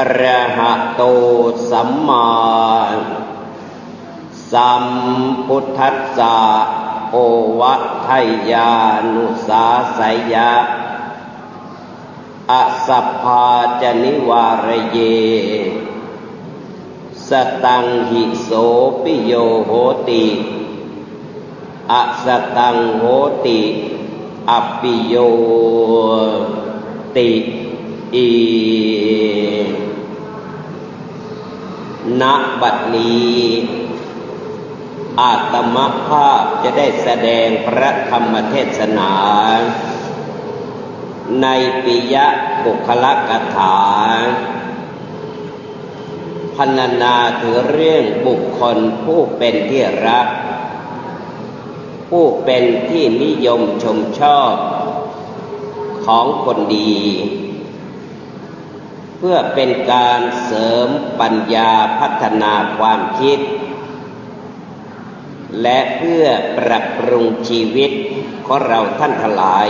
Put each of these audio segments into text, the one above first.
อระหะโตสัมมาสัมพุทธัสสะโอวะทยานุสาสยะอสัพพาจนิวารเย สตังหิโสปิโยโหติอสตังโหติอปิโยติอี ณบัดนี้ อาตมภาพจะได้แสดงพระธรรมเทศนา ในปิยะบุคลกถาพรรณนาถึงเรื่องบุคคลผู้เป็นที่รัก ผู้เป็นที่นิยมชมชอบของคนดี เพื่อเป็นการเสริมปัญญาพัฒนาความคิด และเพื่อปรับปรุงชีวิตของเราท่านทั้งหลาย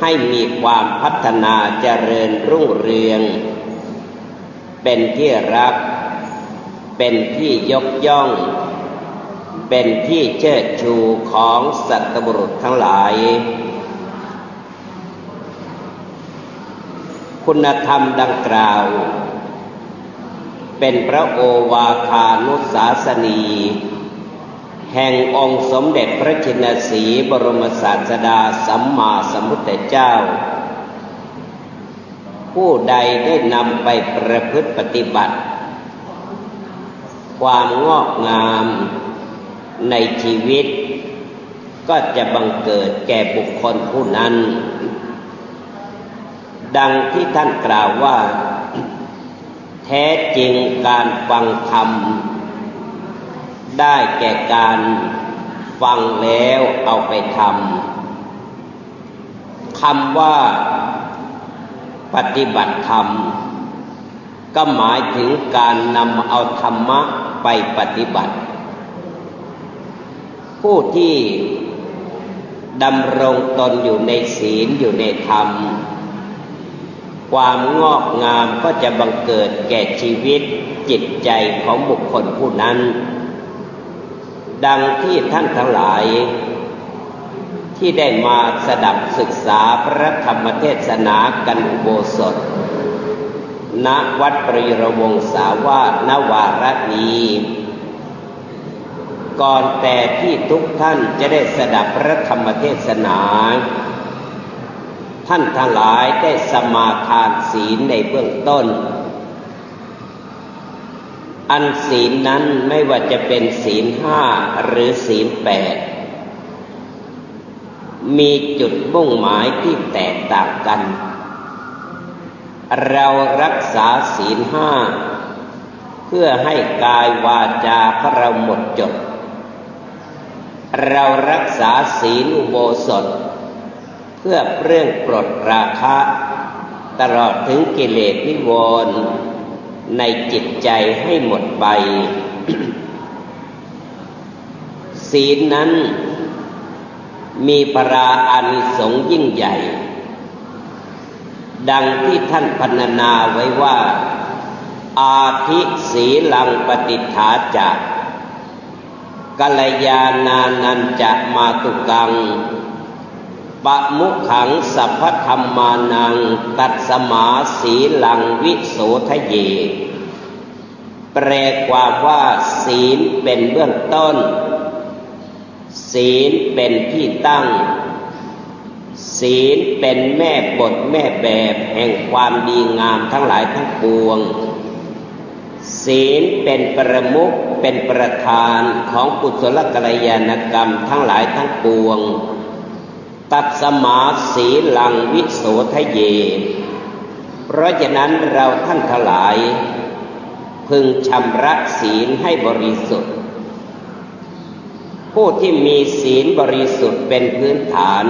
ให้มีความพัฒนาเจริญรุ่งเรือง เป็นที่รัก เป็นที่ยกย่อง เป็นที่เชิดชูของสัตบุรุษทั้งหลาย คุณธรรมดังกล่าว เป็นพระโอวาทานุสาสนี แห่งองค์สมเด็จพระจินสีบรมศาสดาสัมมาสัมพุทธเจ้า ผู้ใดได้นำไปประพฤติปฏิบัติ ความงอกงามในชีวิต ก็จะบังเกิดแก่บุคคลผู้นั้น ดังที่ท่านกล่าวว่า แท้จริงการฟังธรรม ได้แก่การฟังแล้วเอาไปทำคำว่าปฏิบัติธรรม ก็หมายถึงการนำเอาธรรมะไปปฏิบัติ ผู้ที่ดำรงตนอยู่ในศีลอยู่ในธรรม ความงอกงามก็จะบังเกิดแก่ชีวิตจิตใจของบุคคลผู้นั้น ดังที่ท่านทั้งหลาย ที่ได้มาสดับศึกษาพระธรรมเทศนากันอุโบสถ ณวัดปริรวงสาวาสนวารณีก่อนแต่ที่ทุกท่านจะได้สดับพระธรรมเทศนา ท่านทั้งหลายได้สมาทานศีลในเบื้องต้น อันศีลนั้นไม่ว่าจะเป็นศีลห้าหรือศีลแปดมีจุดมุ่งหมายที่แตกต่างกัน เรารักษาศีลห้าเพื่อให้กายวาจาของเราหมดจด เรารักษาศีลอุโบสถ พื่อเรื่องปลดราคะ ตลอดถึงกิเลสนิวรณ์ในจิตใจให้หมดไป ศีลนั้นมีปราอานิสงส์ยิ่งใหญ่ ดังที่ท่านพรรณนาไว้ว่า อาทิศีลังปฏิฐาจากกัลยาณานันจะมาตุกัง ปะมุขังสัพพธรรมานัง ตัดสมาสีลังวิโสทะเย แปลความว่า ศีลเป็นเบื้องต้น ศีลเป็นที่ตั้ง ศีลเป็นแม่บทแม่แบบแห่งความดีงามทั้งหลายทั้งปวง ศีลเป็นประมุขเป็นประธานของกุศลกัลยาณกรรมทั้งหลายทั้งปวง ตัดสมาสีลังวิโสทะเย เพราะฉะนั้นเราท่านทั้งหลาย พึงชำระศีลให้บริสุทธิ์ ผู้ที่มีศีลบริสุทธิ์เป็นพื้นฐาน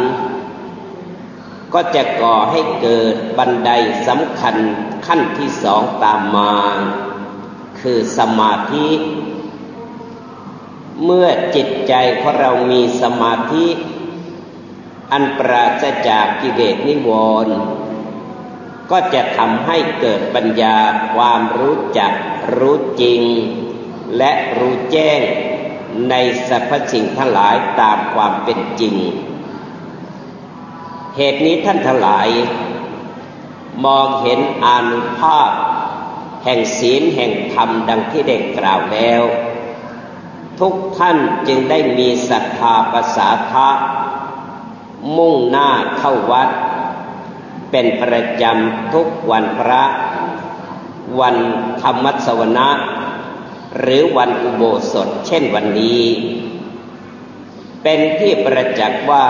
ก็จะก่อให้เกิดบันไดสำคัญขั้นที่สองตามมา คือสมาธิเมื่อจิตใจของเรามีสมาธิ อันปราศจากกิเลสนิวรณ์ก็จะทำให้เกิดปัญญาความรู้จักรู้จริง และรู้แจ้งในสรรพสิ่งทั้งหลายตามความเป็นจริง เหตุนี้ท่านทั้งหลาย มองเห็นอานุภาพ แห่งศีลแห่งธรรมดังที่ได้กล่าวแล้ว ทุกท่านจึงได้มีศรัทธาภาษาทะ มุ่งหน้าเข้าวัด เป็นประจำทุกวันพระ วันธรรมสวนะ หรือวันอุโบสถเช่นวันนี้ เป็นที่ประจักษ์ว่า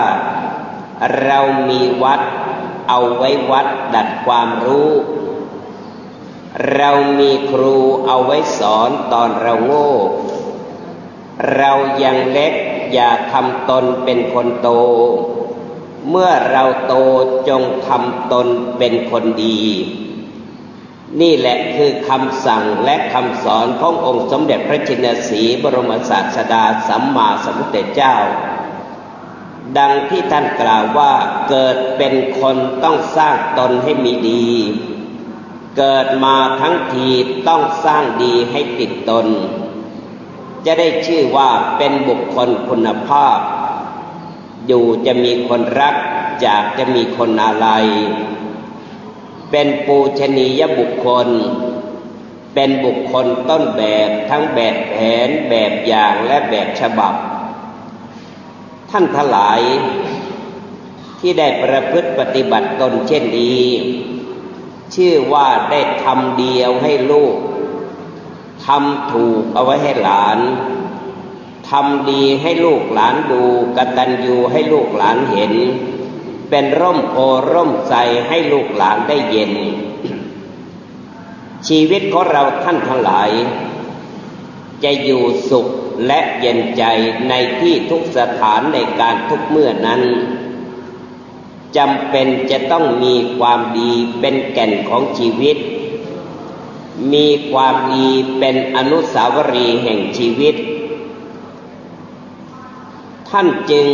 เรามีวัดเอาไว้วัดดัดความรู้ เรามีครูเอาไว้สอนตอนเราโง่ เรายังเล็กอย่าทำตนเป็นคนโต เมื่อเราโตจงทำตนเป็นคนดี นี่แหละคือคำสั่งและคำสอนขององค์สมเด็จพระจินสีบรมศาสดาสัมมาสัมพุทธเจ้า ดังที่ท่านกล่าวว่าเกิดเป็นคนต้องสร้างตนให้มีดี เกิดมาทั้งทีต้องสร้างดีให้ติดตน จะได้ชื่อว่าเป็นบุคคลคุณภาพ อยู่จะมีคนรัก จากจะมีคนอะไร เป็นปูชนียบุคคล เป็นบุคคลต้นแบบทั้งแบบแผนแบบอย่างและแบบฉบับ ท่านทลายที่ได้ประพฤติปฏิบัติตนเช่นนี้ชื่อว่าได้ทำเดียวให้ลูกทำถูกเอาไว้ให้หลาน ทำดีให้ลูกหลานดูกตัญญูให้ลูกหลานเห็น เป็นร่มโพร่มใจให้ลูกหลานได้เย็น ชีวิตของเราท่านทั้งหลาย จะอยู่สุขและเย็นใจในที่ทุกสถานในการทุกเมื่อนั้นจำเป็นจะต้องมีความดีเป็นแก่นของชีวิต มีความดีเป็นอนุสาวรีย์แห่งชีวิต ท่านจึง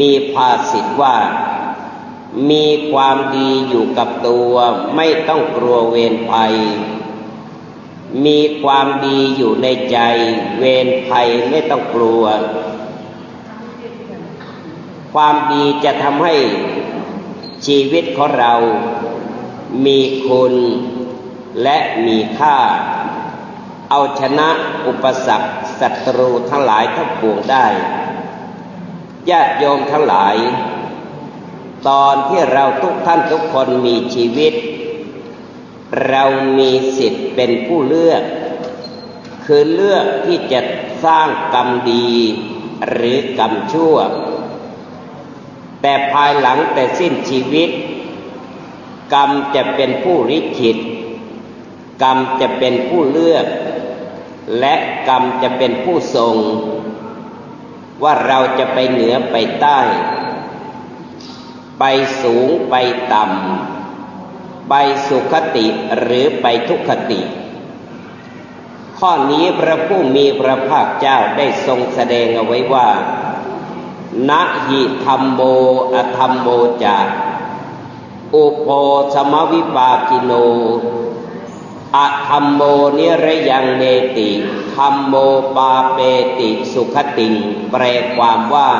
มีภาษิตว่ามีความดีอยู่กับตัวไม่ต้องกลัวเวรภัย มีความดีอยู่ในใจ เวรภัยไม่ต้องกลัว ความดีจะทำให้ชีวิตของเรา มีคุณและมีค่า เอาชนะอุปสรรคศัตรูทั้งหลายทั้งปวงได้ญาติโยมทั้งหลาย ตอนที่เราทุกท่านทุกคนมีชีวิต เรามีสิทธิ์เป็นผู้เลือก คือเลือกที่จะสร้างกรรมดีหรือกรรมชั่ว แต่ภายหลังแต่สิ้นชีวิต กรรมจะเป็นผู้ริขิต กรรมจะเป็นผู้เลือก และกรรมจะเป็นผู้ทรง ว่าเราจะไปเหนือไปใต้ ไปสูงไปต่ำ ไปสุขติหรือไปทุกขติ ข้อนี้พระผู้มีพระภาคเจ้าได้ทรงแสดงเอาไว้ว่านะหิธรรมโมอธรรมโมจาอุโพสมวิปากิโน อะธรรมโมนิรยังเนติธรรมโมปาเปติสุขติง แปลความว่า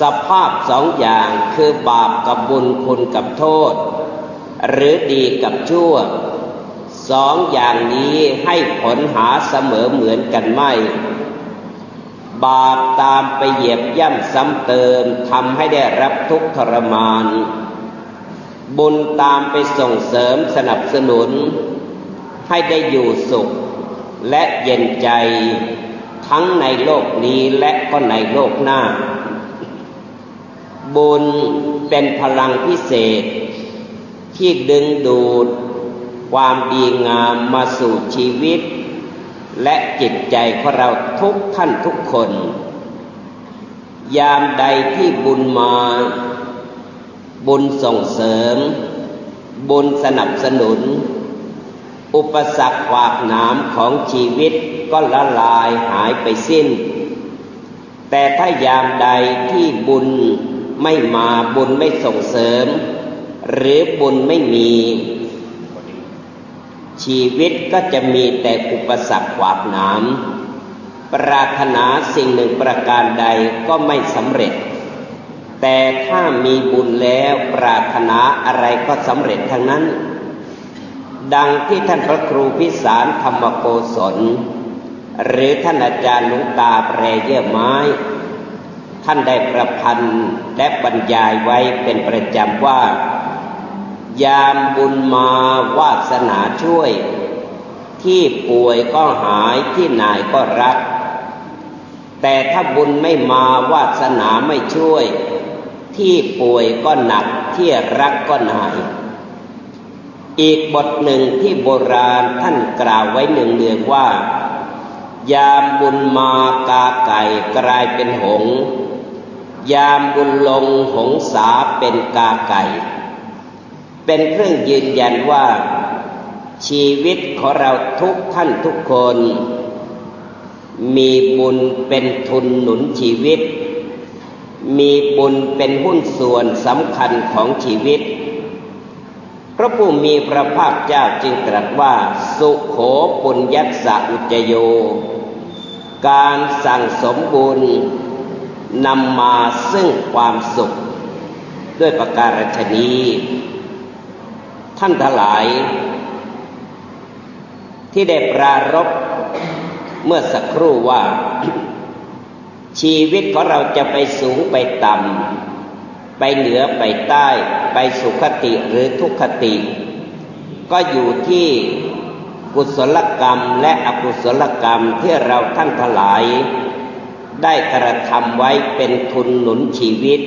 สภาพสองอย่างคือบาปกับบุญคุณกับโทษ หรือดีกับชั่ว สองอย่างนี้ให้ผลหาเสมอเหมือนกันไม่ บาปตามไปเหยียบย่ำซ้ำเติมทำให้ได้รับทุกข์ทรมาน บุญตามไปส่งเสริมสนับสนุน ให้ได้อยู่สุขและเย็นใจทั้งในโลกนี้และก็ในโลกหน้า บุญเป็นพลังพิเศษ ที่ดึงดูด ความดีงามมาสู่ชีวิต และจิตใจของเราทุกท่านทุกคน ยามใดที่บุญมา บุญส่งเสริม บุญสนับสนุน อุปสรรคขวากหนามของชีวิตก็ละลายหายไปสิ้น แต่ถ้ายามใดที่บุญไม่มาบุญไม่ส่งเสริม หรือบุญไม่มี ชีวิตก็จะมีแต่อุปสรรคขวากหนามปรารถนาสิ่งหนึ่งประการใดก็ไม่สำเร็จ แต่ถ้ามีบุญแล้วปรารถนาอะไรก็สำเร็จทั้งนั้น ดังที่ท่านพระครูพิสารธรรมโกศล หรือท่านอาจารย์ลุงตาแปรเยื่อไม้ ท่านได้ประพันธ์และบรรยายไว้เป็นประจำว่า ยามบุญมาวาสนาช่วย ที่ป่วยก็หายที่นายก็รักแต่ถ้าบุญไม่มาวาสนาไม่ช่วย ที่ป่วยก็หนักที่รักก็นาย อีกบทหนึ่งที่โบราณท่านกล่าวไว้หนึ่งเดือนว่า ยามบุญมากาไก่กลายเป็นหง ยามบุญลงหงสาเป็นกาไก่ เป็นเครื่องยืนยันว่า ชีวิตของเราทุกท่านทุกคน มีบุญเป็นทุนหนุนชีวิต มีบุญเป็นหุ้นส่วนสำคัญของชีวิต พระผู้มีพระภาคเจ้าจึงตรัสว่า สุขโขปุญญัสสะอุจโย การสั่งสมบุญนำมาซึ่งความสุข ด้วยประการฉนี้ ท่านทั้งหลาย ที่ได้ปรารบเมื่อสักครู่ว่า ชีวิตของเราจะไปสูงไปต่ำไปเหนือไปใต้ ไปสุขติหรือทุกขติ ก็อยู่ที่กุศลกรรมและอกุศลกรรมที่เราท่านทั้งหลาย ได้กระทำไว้เป็นทุนหนุนชีวิต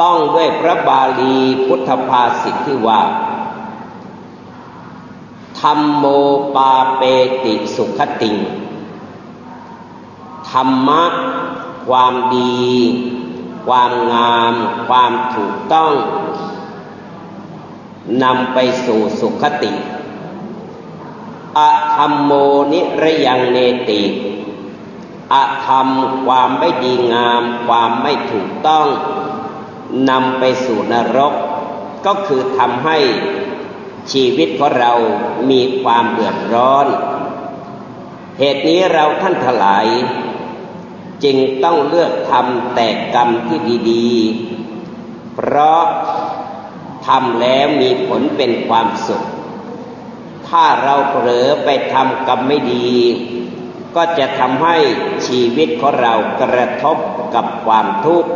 ต้องด้วยพระบาลีพุทธภาษิตที่ว่าธรรมโมปาเปติสุขติง ธรรมะ ความดี ความงาม ความถูกต้องนำไปสู่สุขติอะธรรมโมนิระยังเนติอะธรรมความไม่ดีงาม ความไม่ถูกต้องนำไปสู่นรก ก็คือทำให้ชีวิตของเรามีความเดือดร้อน เหตุนี้เราท่านทลาย จึงต้องเลือกทำแต่กรรมที่ดีๆ เพราะทำแล้วมีผลเป็นความสุข ถ้าเราเผลอไปทำกรรมไม่ดี ก็จะทำให้ชีวิตของเรากระทบกับความทุกข์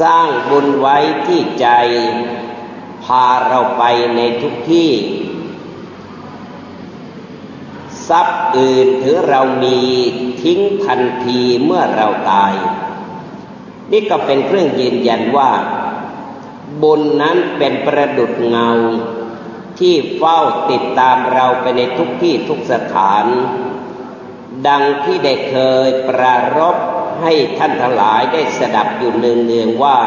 สร้างบุญไว้ที่ใจ พาเราไปในทุกที่ ทรัพย์อื่นถือเรามี ทิ้งทันทีเมื่อเราตาย นี่ก็เป็นเครื่องยืนยันว่า บุญนั้นเป็นประดุดเงา ที่เฝ้าติดตามเราไปในทุกที่ทุกสถาน ดังที่ได้เคยปรารบให้ท่านทั้งหลายได้สดับอยู่เนืองๆว่า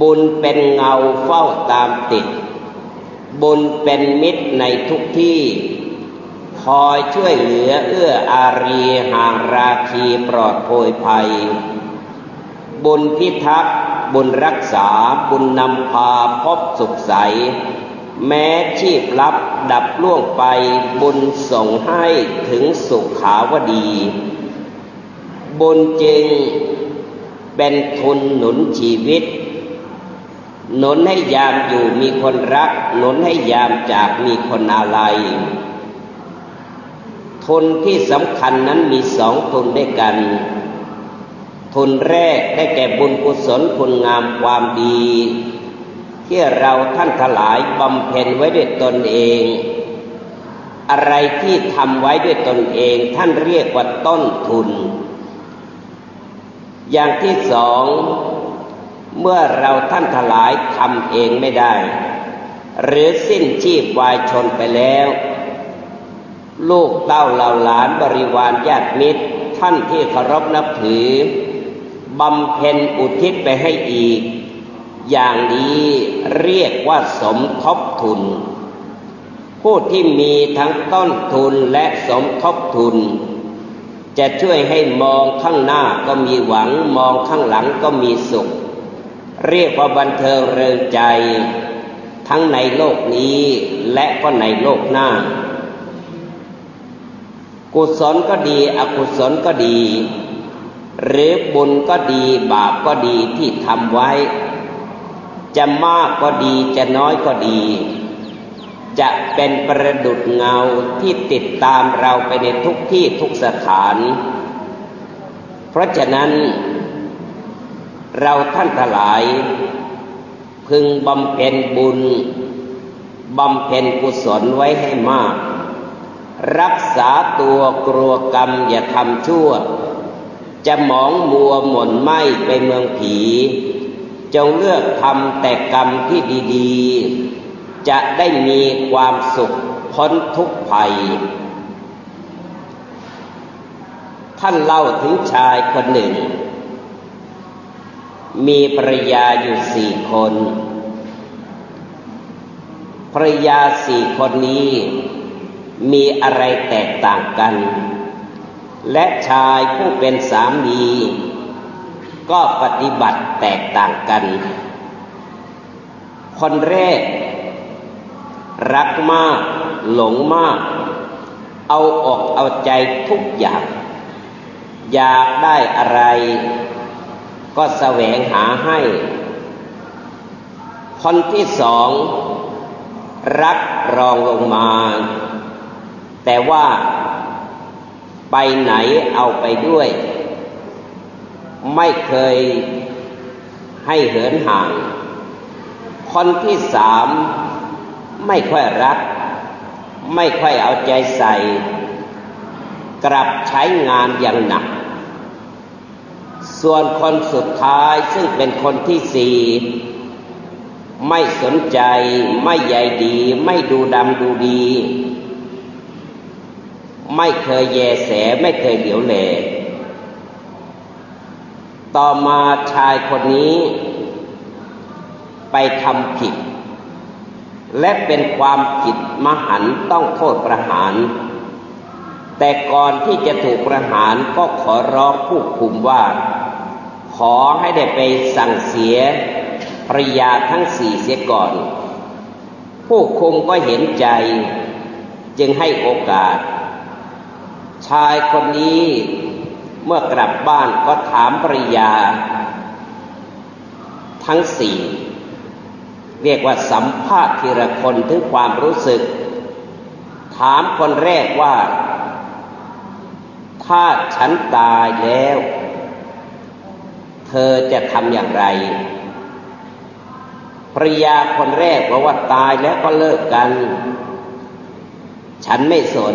บุญเป็นเงาเฝ้าตามติด บุญเป็นมิตรในทุกที่ คอยช่วยเหลือเอื้ออารีห่างราคีปลอดโภยภัย บุญพิทักษ์บุญรักษาบุญนำพาพบสุขใส แม้ชีพลับดับล่วงไปบุญส่งให้ถึงสุขาวดี บุญจึงเป็นทุนหนุนชีวิต หนุนให้ยามอยู่มีคนรัก หนุนให้ยามจากมีคนอะไร ทุนที่สำคัญนั้นมีสองทุนด้วยกัน ทุนแรกได้แก่บุญกุศลคุณงามความดี ที่เราท่านทลายบำเพ็ญไว้ด้วยตนเอง อะไรที่ทำไว้ด้วยตนเองท่านเรียกว่าต้นทุน อย่างที่สองเมื่อเราท่านทลายทำเองไม่ได้ หรือสิ้นชีพวายชนไปแล้ว ลูกเต้าเหล่าหลานบริวารญาติมิตร ท่านที่เคารพนับถือบำเพ็ญอุทิศไปให้อีก อย่างนี้เรียกว่าสมทบทุน ผู้ที่มีทั้งต้นทุนและสมทบทุน จะช่วยให้มองข้างหน้าก็มีหวังมองข้างหลังก็มีสุข เรียกว่าบันเทิงเริงใจ ทั้งในโลกนี้และก็ในโลกหน้า กุศลก็ดี อกุศลก็ดี หรือบุญก็ดี บาปก็ดีที่ทำไว้ จะมากก็ดีจะน้อยก็ดี จะเป็นประดุดเงาที่ติดตามเราไปในทุกที่ทุกสถาน เพราะฉะนั้น เราท่านทลาย พึงบำเพ็ญบุญบำเพ็ญกุศลไว้ให้มาก รักษาตัวกลัวกรรมอย่าทำชั่ว จะหมองมัวหม่นไหมไปเมืองผี จงเลือกทำแต่กรรมที่ดีๆ จะได้มีความสุขพ้นทุกภัย ท่านเล่าถึงชายคนหนึ่ง มีภรรยาอยู่สี่คนภรรยาสี่คนนี้ มีอะไรแตกต่างกัน และชายผู้เป็นสามี ก็ปฏิบัติแตกต่างกัน คนแรก รักมาก หลงมาก เอาอกเอาใจทุกอย่าง อยากได้อะไร ก็แสวงหาให้ คนที่สอง รักรองลงมา แต่ว่าไปไหนเอาไปด้วย ไม่เคยให้เหินห่าง คนที่สามไม่ค่อยรัก ไม่ค่อยเอาใจใส่ กลับใช้งานอย่างหนัก ส่วนคนสุดท้ายซึ่งเป็นคนที่สี่ไม่สนใจ ไม่ใหญ่ดี ไม่ดูดำดูดี ไม่เคยแยแสไม่เคยเหลียวแล ต่อมาชายคนนี้ ไปทำผิด และเป็นความผิดมหันต้องโทษประหาร แต่ก่อนที่จะถูกประหารก็ขอร้องผู้คุมว่า ขอให้ได้ไปสั่งเสียภรยาทั้งสี่เสียก่อน ผู้คุมก็เห็นใจ จึงให้โอกาส ชายคนนี้เมื่อกลับบ้านก็ถามภริยา ทั้งสี่เรียกว่าสัมภาษณ์ทีละคนถึงความรู้สึก ถามคนแรกว่า ถ้าฉันตายแล้ว เธอจะทำอย่างไรภริยาคนแรกบอกว่าตายแล้วก็เลิกกัน ฉันไม่สน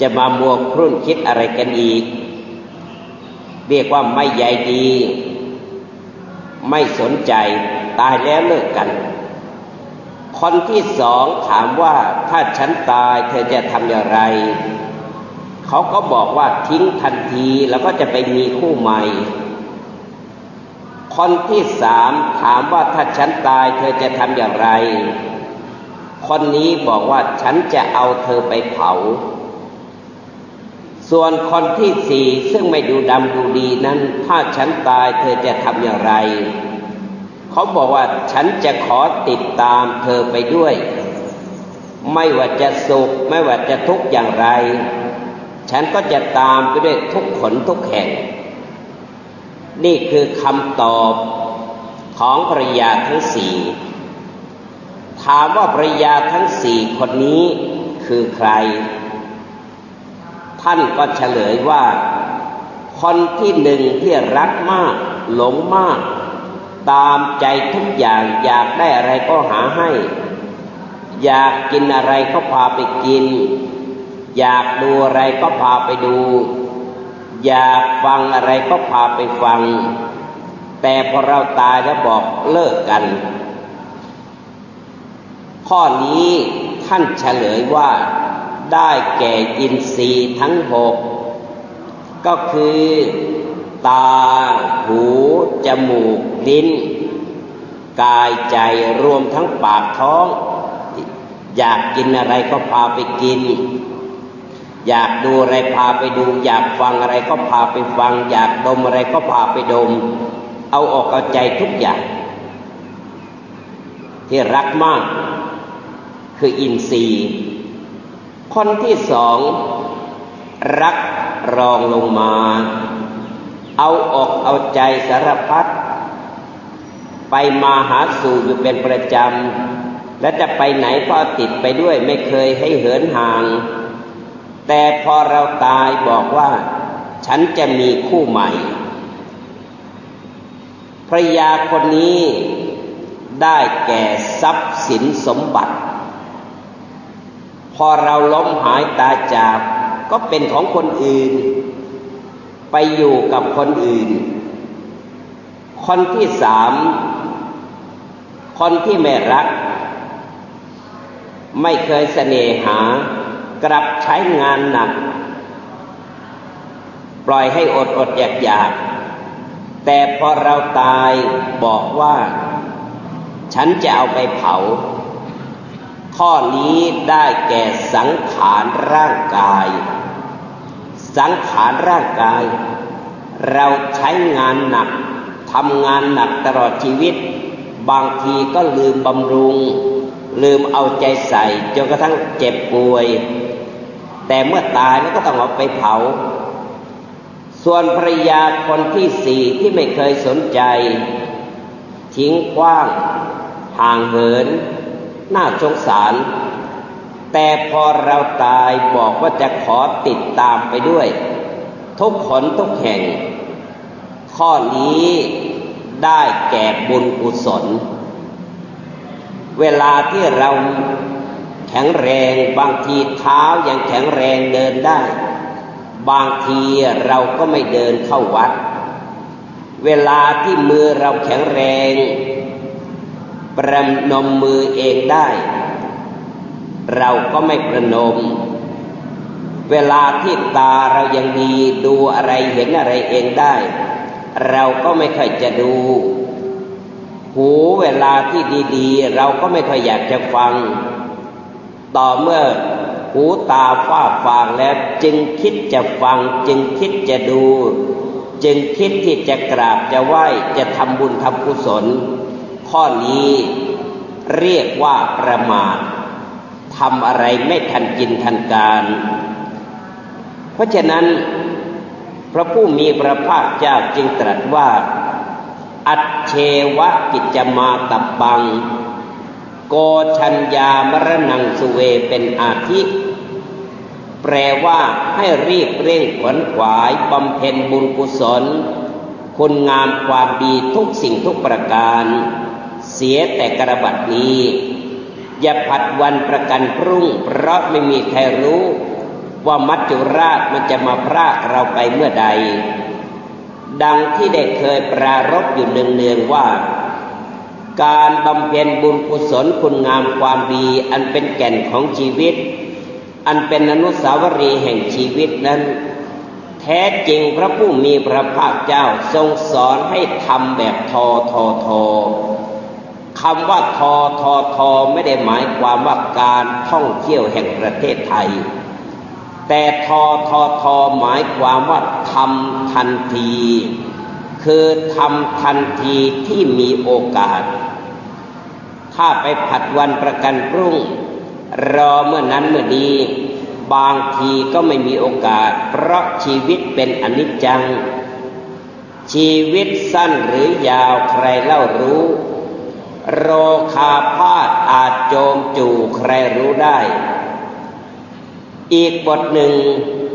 จะมามัวครุ่นคิดอะไรกันอีก เรียกว่าไม่ใยดี ไม่สนใจตายแล้วเลิกกัน คนที่สองถามว่าถ้าฉันตายเธอจะทำอย่างไร เขาก็บอกว่าทิ้งทันทีแล้วก็จะไปมีคู่ใหม่ คนที่สามถามว่าถ้าฉันตายเธอจะทำอย่างไร คนนี้บอกว่าฉันจะเอาเธอไปเผา ส่วนคนที่สี่ซึ่งไม่ดูดำดูดีนั้น ถ้าฉันตายเธอจะทำอย่างไร เขาบอกว่าฉันจะขอติดตามเธอไปด้วย ไม่ว่าจะสุขไม่ว่าจะทุกข์อย่างไร ฉันก็จะตามไปด้วยทุกขนทุกแห่ง นี่คือคำตอบของภรยาทั้งสี่ถามว่าภรยาทั้งสี่คนนี้คือใคร ท่านก็เฉลยว่า คนที่หนึ่งที่รักมาก หลงมาก ตามใจทุกอย่างอยากได้อะไรก็หาให้ อยากกินอะไรก็พาไปกิน อยากดูอะไรก็พาไปดู อยากฟังอะไรก็พาไปฟัง แต่พอเราตายแล้วบอกเลิกกัน ข้อนี้ท่านเฉลยว่า ได้แก่อินทรีย์ทั้งหก ก็คือ ตา หู จมูก ลิ้น กายใจรวมทั้งปากท้อง อยากกินอะไรก็พาไปกิน อยากดูอะไรพาไปดู อยากฟังอะไรก็พาไปฟัง อยากดมอะไรก็พาไปดม เอาออกเอาใจทุกอย่าง ที่รักมาก คืออินทรีย์ คนที่สองรักรองลงมา เอาออกเอาใจสารพัดไปมาหาสู่อยู่เป็นประจำ และจะไปไหนก็ติดไปด้วยไม่เคยให้เหินห่าง แต่พอเราตายบอกว่า ฉันจะมีคู่ใหม่ภรยาคนนี้ได้แก่ทรัพย์สินสมบัติ อเราล้มหายตาจาก ก็เป็นของคนอื่น ไปอยู่กับคนอื่น คนที่สาม คนที่ไม่รัก ไม่เคยเสน่หา กลับใช้งานหนัก ปล่อยให้อดอดอยากอยากแต่พอเราตายบอกว่า ฉันจะเอาไปเผา ข้อนี้ได้แก่สังขารร่างกาย สังขารร่างกาย เราใช้งานหนักทำงานหนักตลอดชีวิต บางทีก็ลืมบำรุง ลืมเอาใจใส่จนกระทั่งเจ็บป่วย แต่เมื่อตายแล้วก็ต้องเอาไปเผา ส่วนภรรยาคนที่สี่ที่ไม่เคยสนใจ ทิ้งกว้าง ห่างเหิน น่าสงสาร แต่พอเราตายบอกว่าจะขอติดตามไปด้วย ทุกขนทุกแห่ง ข้อนี้ได้แก่บุญกุศล เวลาที่เราแข็งแรงบางทีเท้ายังแข็งแรงเดินได้ บางทีเราก็ไม่เดินเข้าวัด เวลาที่มือเราแข็งแรง ประนมมือเองได้ เราก็ไม่ประนม เวลาที่ตาเรายังดีดูอะไรเห็นอะไรเองได้ เราก็ไม่ค่อยจะดู หูเวลาที่ดีๆ เราก็ไม่ค่อยอยากจะฟัง ต่อเมื่อหูตาฝ้าฟางแล้วจึงคิดจะฟัง จึงคิดจะดู จึงคิดที่จะกราบจะไหว้จะทำบุญทำกุศล ข้อนี้เรียกว่าประมาททำอะไรไม่ทันกินทันการ เพราะฉะนั้น พระผู้มีพระภาคเจ้าจึงตรัสว่า อัจเชวะกิจมาตับบัง โกชัญญามรณังสุเวเป็นอาทิแปลว่าให้รีบเร่งขวนขวายบำเพ็ญบุญกุศล คุณงามความดีทุกสิ่งทุกประการ เสียแต่กระบัดนี้ อย่าผัดวันประกันพรุ่ง เพราะไม่มีใครรู้ ว่ามัจจุราชมันจะมาพรากเราไปเมื่อใด ดังที่ได้เคยปรารบอยู่เนืองๆว่า การบำเพ็ญบุญกุศลคุณงามความดีอันเป็นแก่นของชีวิต อันเป็นอนุสาวรีย์แห่งชีวิตนั้นแท้จริงพระผู้มีพระภาคเจ้าทรงสอนให้ทำแบบทอทอทอ คำว่าทอทอทอไม่ได้หมายความว่าการท่องเที่ยวแห่งประเทศไทย แต่ทอทอทอหมายความว่าทำทันที คือทำทันทีที่มีโอกาส ถ้าไปผัดวันประกันพรุ่ง รอเมื่อนั้นเมื่อนี้บางทีก็ไม่มีโอกาส เพราะชีวิตเป็นอนิจจัง ชีวิตสั้นหรือยาวใครเล่ารู้ โรคาพาดอาจโจมจู่ใครรู้ได้ อีกบทหนึ่ง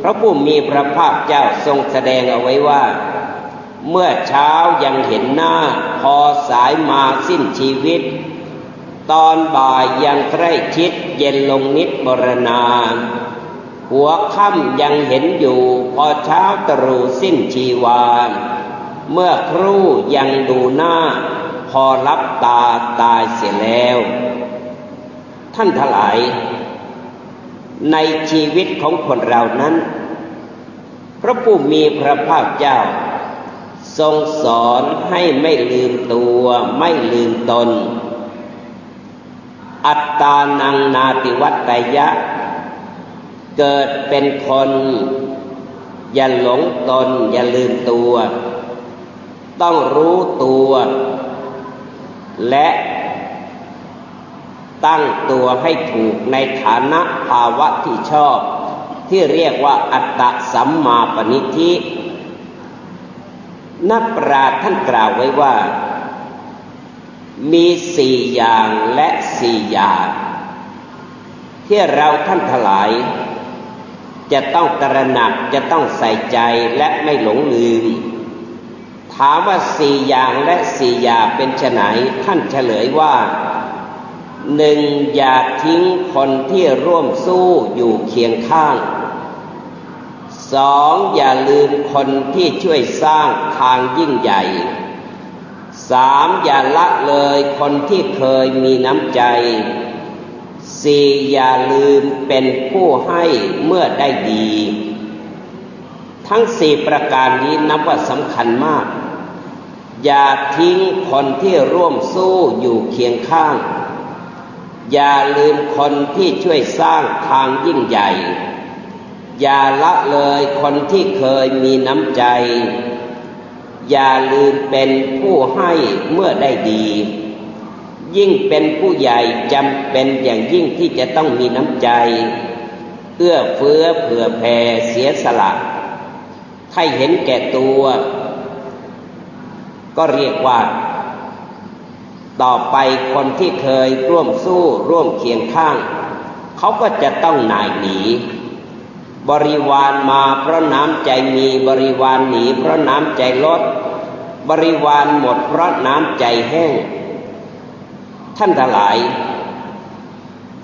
พระผู้มีพระภาคเจ้าทรงแสดงเอาไว้ว่า เมื่อเช้ายังเห็นหน้า พอสายมาสิ้นชีวิต ตอนบ่ายยังใกล้ชิดเย็นลงนิดบรณา หัวค่ำยังเห็นอยู่ พอเช้าตรู่สิ้นชีวานเมื่อครู่ยังดูหน้า อรับตาตายเสียแล้ว ท่านทลาย ในชีวิตของคนเรานั้น พระผู้มีพระภาคเจ้า ทรงสอนให้ไม่ลืมตัวไม่ลืมตน อัตตานังนาติวัตยะ เกิดเป็นคน อย่าหลงตนอย่าลืมตัวต้องรู้ตัว และตั้งตัวให้ถูกในฐานะภาวะที่ชอบ ที่เรียกว่าอัตตสัมมาปณิธินักปราท่านกล่าวไว้ว่า มีสี่อย่างและสี่อย่าง ที่เราท่านทลาย จะต้องตระหนักจะต้องใส่ใจและไม่หลงลืม ถามว่าสี่อย่างและสี่อย่าเป็นไนท่านเฉลยว่าหนึ่งอย่าทิ้งคนที่ร่วมสู้อยู่เคียงข้างสองอย่าลืมคนที่ช่วยสร้างทางยิ่งใหญ่สามอย่าละเลยคนที่เคยมีน้ำใจสี่อย่าลืมเป็นผู้ให้เมื่อได้ดี ทั้งสี่ประการนี้นับว่าสำคัญมาก อย่าทิ้งคนที่ร่วมสู้อยู่เคียงข้าง อย่าลืมคนที่ช่วยสร้างทางยิ่งใหญ่ อย่าละเลยคนที่เคยมีน้ำใจ อย่าลืมเป็นผู้ให้เมื่อได้ดี ยิ่งเป็นผู้ใหญ่จำเป็นอย่างยิ่งที่จะต้องมีน้ำใจ เอื้อเฟื้อเผื่อแผ่เสียสละ ให้เห็นแก่ตัว ก็เรียกว่า ต่อไปคนที่เคยร่วมสู้ร่วมเคียงข้าง เขาก็จะต้องหน่ายหนี บริวารมาเพราะน้ำใจมีบริวารหนีเพราะน้ำใจลด บริวารหมดเพราะน้ำใจแห้ง ท่านทั้งหลาย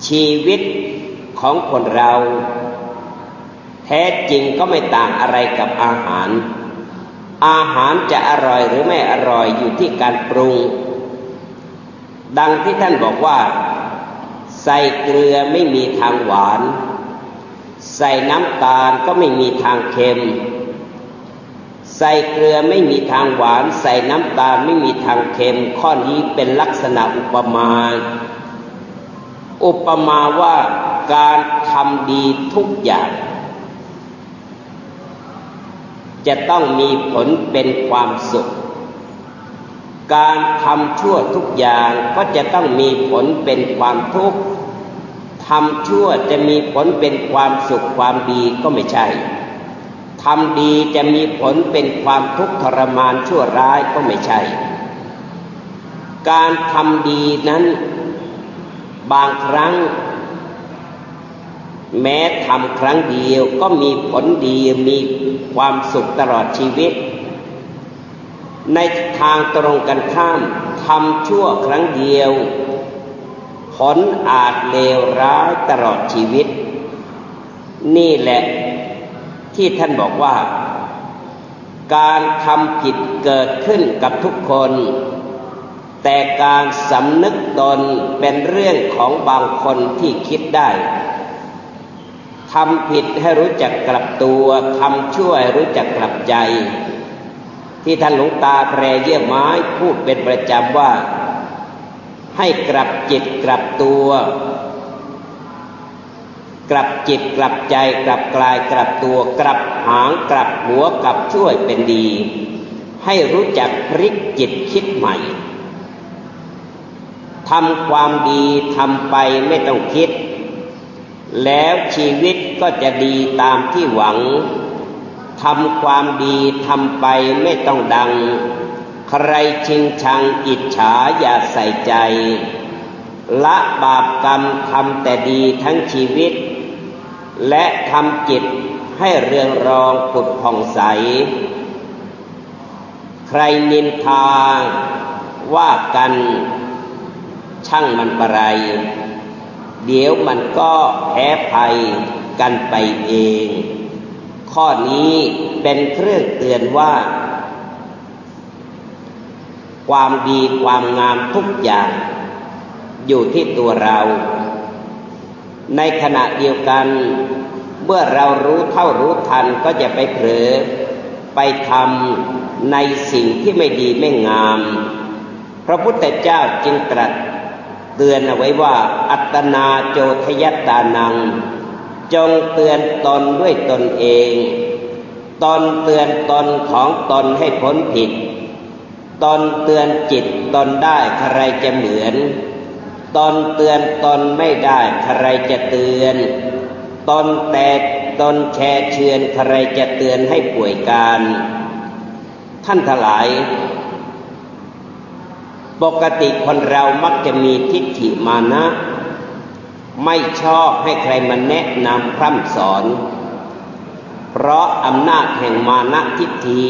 ชีวิตของคนเรา ท้จริงก็ไม่ต่างอะไรกับอาหาร อาหารจะอร่อยหรือไม่อร่อยอยู่ที่การปรุง ดังที่ท่านบอกว่า ใส่เกลือไม่มีทางหวาน ใส่น้ำตาลก็ไม่มีทางเค็ม ใส่เกลือไม่มีทางหวาน ใส่น้ำตาลไม่มีทางเค็ม ข้อนี้เป็นลักษณะอุปมา อุปมาว่าการทำดีทุกอย่าง จะต้องมีผลเป็นความสุข การทำชั่วทุกอย่างก็จะต้องมีผลเป็นความทุกข์ทำชั่วจะมีผลเป็นความสุขความดีก็ไม่ใช่ทำดีจะมีผลเป็นความทุกข์ทรมานชั่วร้ายก็ไม่ใช่ การทำดีนั้น บางครั้ง แม้ทำครั้งเดียวก็มีผลดีมีความสุขตลอดชีวิต ในทางตรงกันข้ามทำชั่วครั้งเดียว ผลอาจเลวร้ายตลอดชีวิต นี่แหละที่ท่านบอกว่า การทำผิดเกิดขึ้นกับทุกคน แต่การสำนึกตนเป็นเรื่องของบางคนที่คิดได้ ทำผิดให้รู้จักกลับตัวทำชั่วให้รู้จักกลับใจ ที่ท่านหลวงตาแพรเยี่ยมไม้พูดเป็นประจำว่า ให้กลับจิตกลับตัว กลับจิตกลับใจ กลับกลายกลับตัว กลับหางกลับหัวกลับช่วยเป็นดี ให้รู้จักพลิกจิตคิดใหม่ทำความดีทำไปไม่ต้องคิด แล้วชีวิตก็จะดีตามที่หวังทำความดีทำไปไม่ต้องดัง ใครชิงชังอิจฉาอย่าใส่ใจ ละบาปกรรมทำแต่ดีทั้งชีวิต และทำจิตให้เรืองรองผุดผ่องใส ใครนินทาว่ากันช่างมันประไร เดี๋ยวมันก็แพ้ภัยกันไปเอง ข้อนี้เป็นเครื่องเตือนว่า ความดีความงามทุกอย่าง อยู่ที่ตัวเรา ในขณะเดียวกัน เมื่อเรารู้เท่ารู้ทันก็จะไปเผลอไปทำในสิ่งที่ไม่ดีไม่งาม พระพุทธเจ้าจึงตรัส เตือนเอาไว้ว่า อัตนาโจทยตานัง จงเตือนตนด้วยตนเอง ตนเตือนตนของตนให้พ้นผิด ตนเตือนจิตตนได้ใครจะเหมือน ตนเตือนตนไม่ได้ใครจะเตือน ตนแต่ตนแช่เชือนใครจะเตือนให้ป่วยการ ท่านทั้งหลาย ปกติคนเรามักจะมีทิฏฐิมานะ ไม่ชอบให้ใครมาแนะนำพร่ำสอน เพราะอำนาจแห่งมานะทิฏฐิ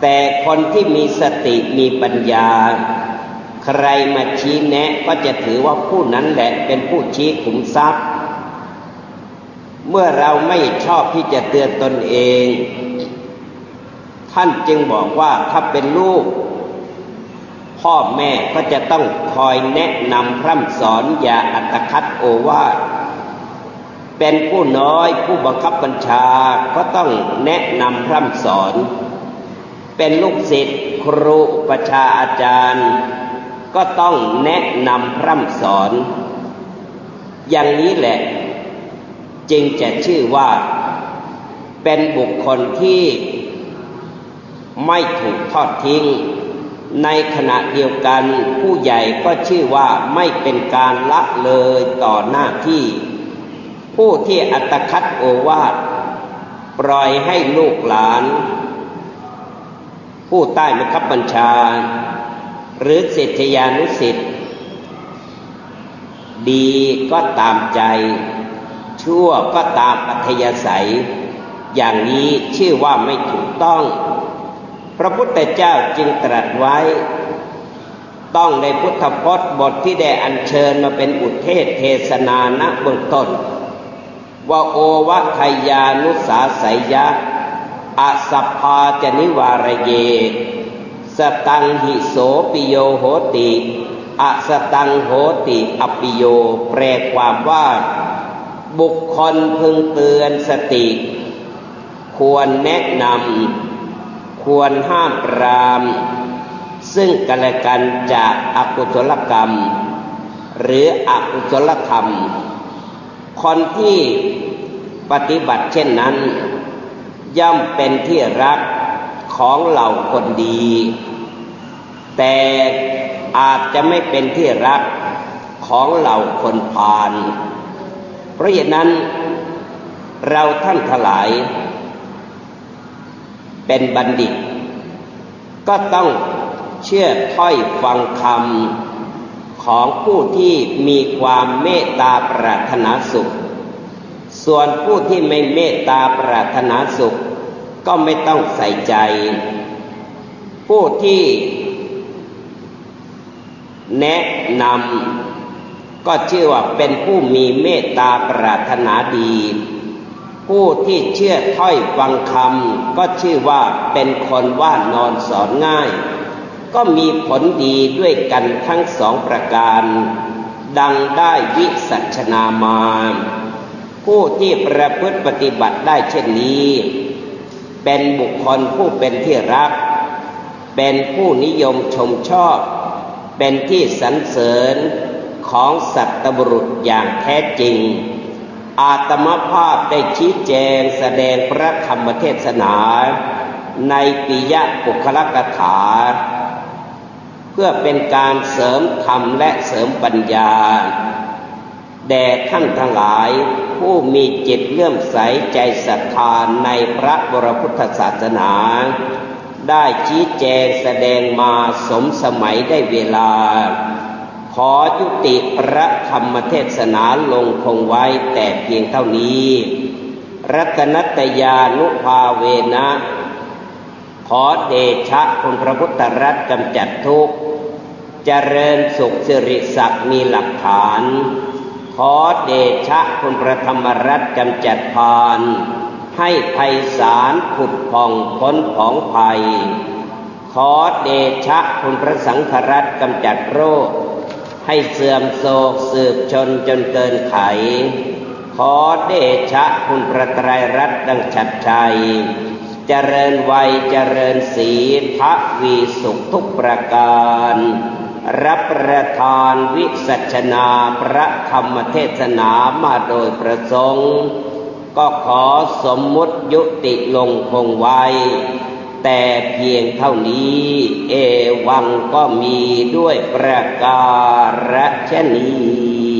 แต่คนที่มีสติมีปัญญา ใครมาชี้แนะก็จะถือว่าผู้นั้นแหละเป็นผู้ชี้ขุมทรัพย์ เมื่อเราไม่ชอบที่จะเตือนตนเอง ท่านจึงบอกว่าถ้าเป็นลูก พ่อแม่ก็จะต้องคอยแนะนำพร่ำสอนอย่าอัตคัดโอวาเป็นผู้น้อยผู้บังคับบัญชาก็ต้องแนะนำพร่ำสอน เป็นลูกศิษย์ครูประชาอาจารย์ ก็ต้องแนะนำพร่ำสอน อย่างนี้แหละ จึงจะชื่อว่า เป็นบุคคลที่ไม่ถูกทอดทิ้ง ในขณะเดียวกันผู้ใหญ่ก็ชื่อว่าไม่เป็นการละเลยต่อหน้าที่ ผู้ที่อัตคัดโอวาทปล่อยให้ลูกหลาน ผู้ใต้บังคับบัญชา หรือศิษยานุสิ์ดีก็ตามใจ ชั่วก็ตามอัธยาศัย อย่างนี้ชื่อว่าไม่ถูกต้อง พระพุทธเจ้าจึงตรัสไว้ ต้องในพุทธพจน์บทที่ได้อัญเชิญมาเป็นอุเทศเทศนาณเบื้องต้น ว่าโอวะทยานุสาสยะอสัพพาจนิวารเย สตังหิโสปิโยโหติอสตังโหติอปิโย แปลความว่า บุคคลพึงเตือนสติ ควรแนะนำ ควรห้ามปราม ซึ่งกันและกันจากอากุศลกรรม หรืออกุศลธรรม คนที่ปฏิบัติเช่นนั้น ย่อมเป็นที่รักของเหล่าคนดี แต่อาจจะไม่เป็นที่รักของเหล่าคนพาลเพราะฉะนั้นเราท่านทลาย เป็นบัณฑิต ก็ต้องเชื่อถ้อยฟังคำของผู้ที่มีความเมตตาปรารถนาสุข ส่วนผู้ที่ไม่เมตตาปรารถนาสุข ก็ไม่ต้องใส่ใจ ผู้ที่แนะนำก็ชื่อว่าเป็นผู้มีเมตตาปรารถนาดี ผู้ที่เชื่อถ้อยฟังคำก็ชื่อว่าเป็นคนว่านอนสอนง่าย ก็มีผลดีด้วยกันทั้งสองประการ ดังได้วิสัชนามา ผู้ที่ประพฤติปฏิบัติได้เช่นนี้ เป็นบุคคลผู้เป็นที่รัก เป็นผู้นิยมชมชอบ เป็นที่สรรเสริญของสัตบุรุษอย่างแท้จริง อาตมภาพได้ชี้แจงแสดงพระธรรมเทศนา ในปิยะปุคลกถา เพื่อเป็นการเสริมธรรมและเสริมปัญญา แด่ท่านทั้งหลายผู้มีจิตเลื่อมใสใจศรัทธาในพระบรพุทธศาสนา ได้ชี้แจงแสดงมาสมสมัยได้เวลา ขอยุติพระธรรมเทศนาลงคงไว้แต่เพียงเท่านี้ รัตนัตยานุภาเวนะ ขอเดชะคุณพระพุทธรัตน์กำจัดทุกข์เจริญสุขสิริศักดิ์มีหลักฐาน ขอเดชะคุณพระธรรมรัตน์กำจัดพานให้ภัยสารผุดผ่องพ้นของภัย ขอเดชะคุณพระสังฆรัตน์กำจัดโรค ให้เสื่อมโศกสืบชนจนเกินไข ขอเดชะคุณพระไตรรัตน์ดังฉัดชัย เจริญวัยเจริญสีพระวีสุขทุกประการ รับประทานวิสัชนาพระธรรมเทศนามาโดยประสงค์ ก็ขอสมมุติยุติลงคงไว้ แต่เพียงเท่านี้ เอวังก็มีด้วยประการฉนี้